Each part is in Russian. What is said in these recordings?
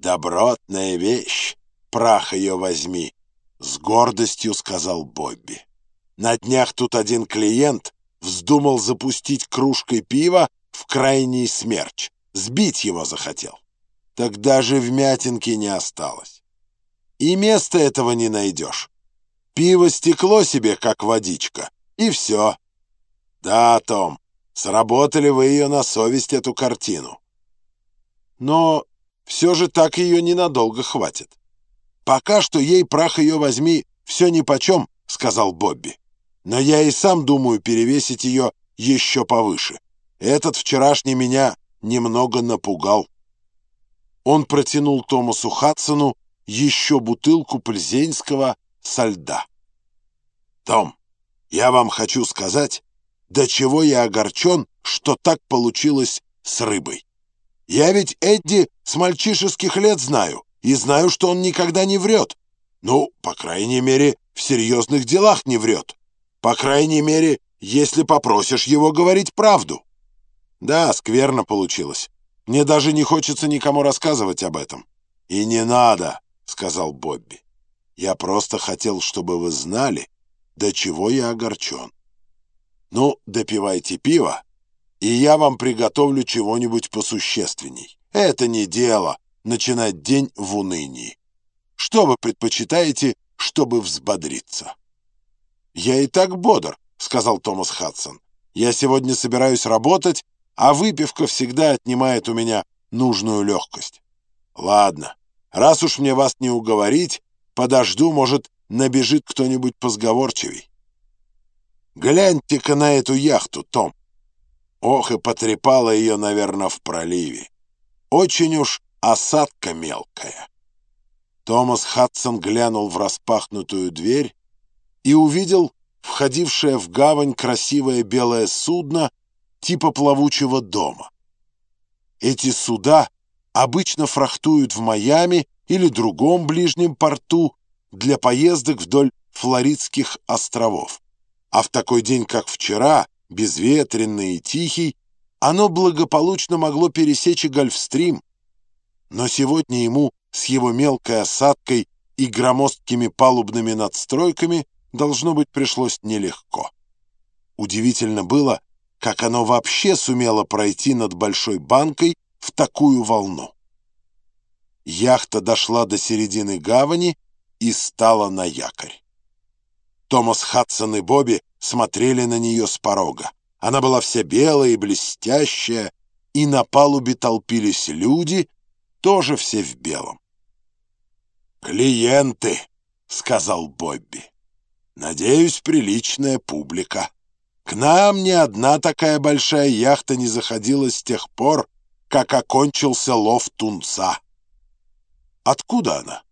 «Добротная вещь, прах ее возьми», — с гордостью сказал Бобби. «На днях тут один клиент вздумал запустить кружкой пива в крайний смерч, сбить его захотел. Так даже вмятинки не осталось. И места этого не найдешь. Пиво стекло себе, как водичка, и все. Да, Том, сработали вы ее на совесть, эту картину. Но все же так ее ненадолго хватит. «Пока что ей прах ее возьми, все нипочем», — сказал Бобби. «Но я и сам думаю перевесить ее еще повыше. Этот вчерашний меня немного напугал». Он протянул Томасу Хадсону еще бутылку пльзенского со льда. «Том, я вам хочу сказать, до чего я огорчен, что так получилось с рыбой. Я ведь Эдди с мальчишеских лет знаю, и знаю, что он никогда не врет. Ну, по крайней мере, в серьезных делах не врет. По крайней мере, если попросишь его говорить правду. Да, скверно получилось. Мне даже не хочется никому рассказывать об этом. И не надо, сказал Бобби. Я просто хотел, чтобы вы знали, до чего я огорчен. Ну, допивайте пиво, и я вам приготовлю чего-нибудь посущественней. Это не дело начинать день в унынии. Что вы предпочитаете, чтобы взбодриться? «Я и так бодр», — сказал Томас Хадсон. «Я сегодня собираюсь работать, а выпивка всегда отнимает у меня нужную легкость. Ладно, раз уж мне вас не уговорить, подожду, может, набежит кто-нибудь позговорчивей. Гляньте-ка на эту яхту, Том. Ох, и потрепала ее, наверное, в проливе. Очень уж осадка мелкая. Томас Хадсон глянул в распахнутую дверь и увидел входившее в гавань красивое белое судно типа плавучего дома. Эти суда обычно фрахтуют в Майами или другом ближнем порту для поездок вдоль Флоридских островов. А в такой день, как вчера, безветренный и тихий, оно благополучно могло пересечь и Гольфстрим. Но сегодня ему с его мелкой осадкой и громоздкими палубными надстройками должно быть пришлось нелегко. Удивительно было, как оно вообще сумело пройти над Большой банкой в такую волну. Яхта дошла до середины гавани и стала на якорь. Томас Хадсон и Бобби смотрели на нее с порога. Она была вся белая и блестящая, и на палубе толпились люди, тоже все в белом. «Клиенты», — сказал Бобби. «Надеюсь, приличная публика. К нам ни одна такая большая яхта не заходила с тех пор, как окончился лов тунца». «Откуда она?»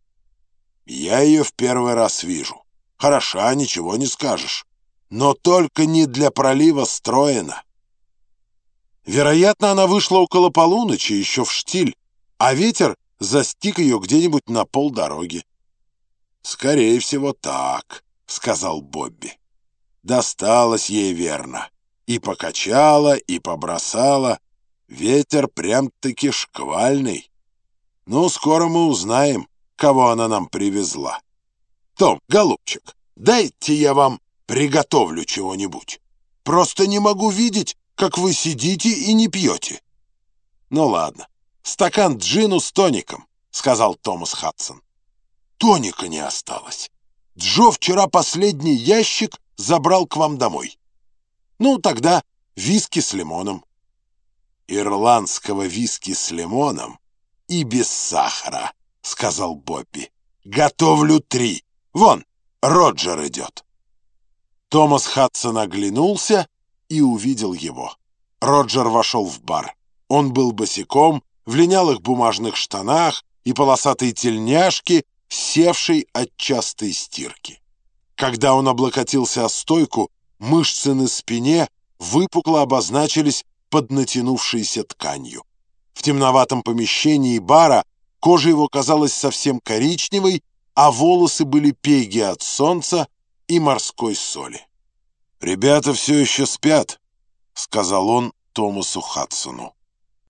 «Я ее в первый раз вижу. Хороша, ничего не скажешь но только не для пролива строена. Вероятно, она вышла около полуночи, еще в штиль, а ветер застиг ее где-нибудь на полдороги. «Скорее всего, так», — сказал Бобби. Досталось ей верно. И покачала, и побросала. Ветер прям-таки шквальный. Ну, скоро мы узнаем, кого она нам привезла. Том, голубчик, дайте я вам приготовлю чего-нибудь. Просто не могу видеть, как вы сидите и не пьете». «Ну ладно, стакан джину с тоником», — сказал Томас Хадсон. «Тоника не осталось. Джо вчера последний ящик забрал к вам домой. Ну, тогда виски с лимоном». «Ирландского виски с лимоном и без сахара», — сказал Бобби. «Готовлю три. Вон, Роджер идет». Томас Хадсон оглянулся и увидел его. Роджер вошел в бар. Он был босиком, в линялых бумажных штанах и полосатой тельняшке, севшей от частой стирки. Когда он облокотился о стойку, мышцы на спине выпукло обозначились под натянувшейся тканью. В темноватом помещении бара кожа его казалась совсем коричневой, а волосы были пеги от солнца, и морской соли. «Ребята все еще спят», — сказал он Томасу Хадсону.